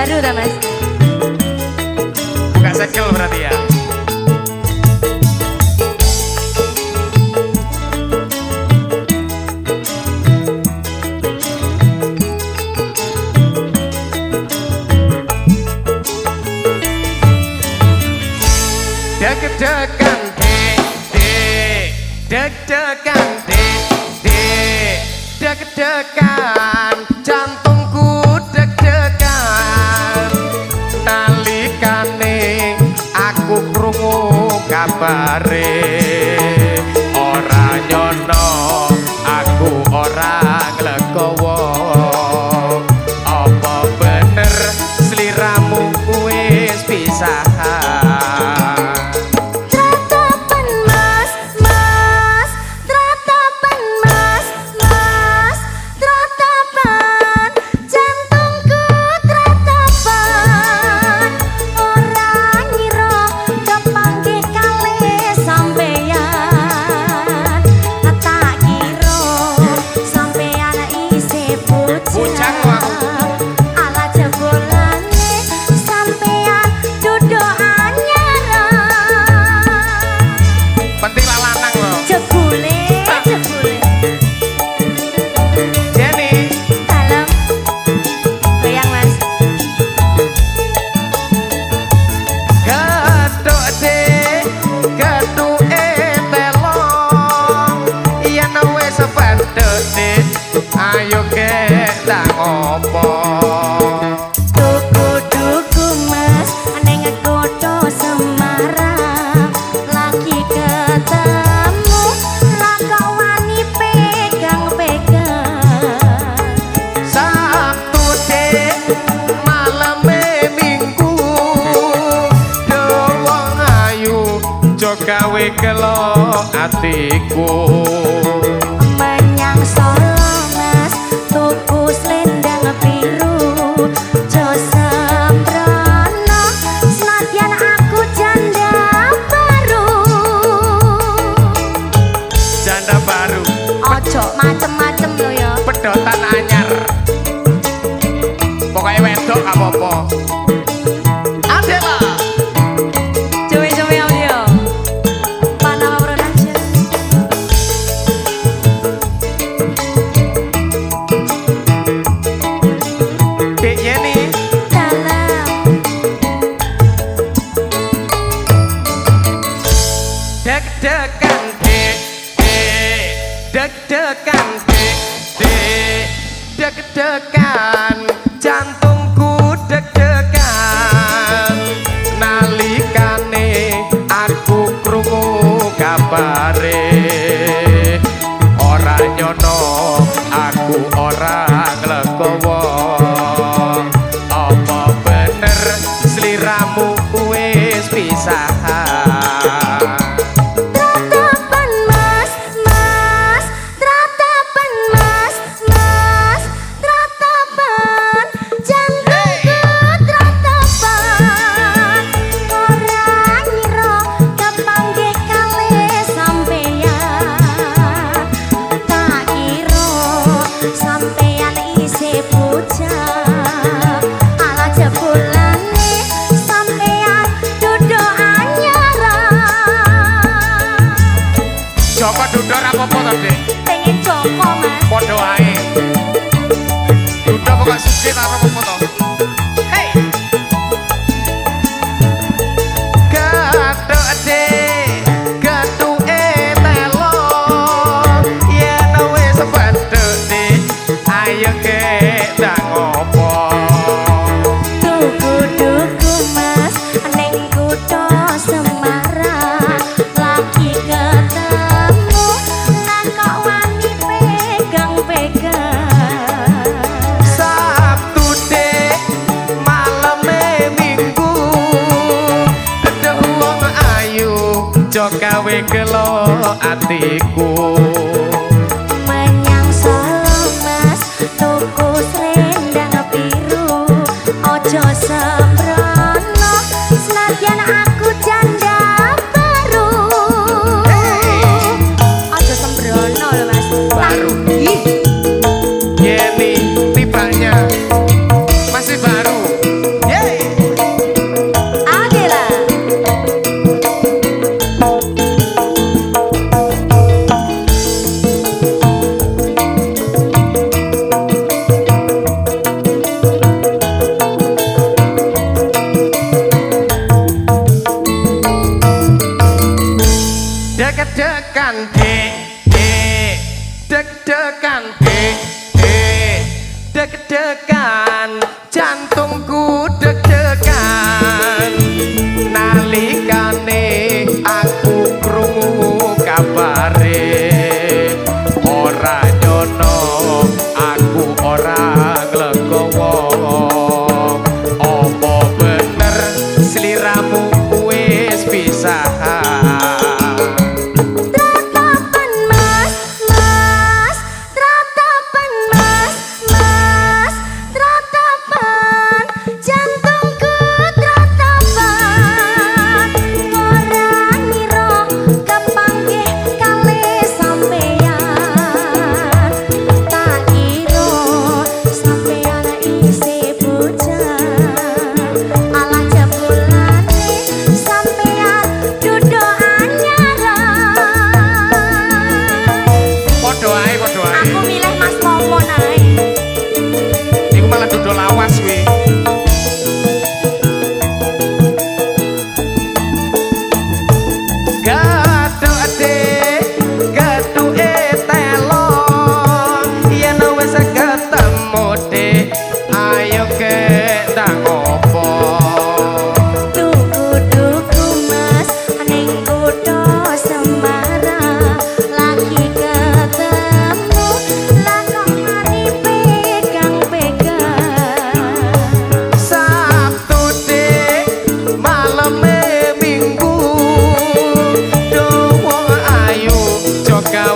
baru tak mas? Buka sekel berarti ya? Deg-degan dek dek Deg-degan dek dek Deg-degan pare ora nyono aku ora kelo atiku. Menyang solas tuku slendang biru. Josembrono senantian aku janda baru. Janda baru. Ojo macem-macem lo ya. Pedotan kedekan, de, de, de kedekan. kawe kelo atiku. Deg-degan の顔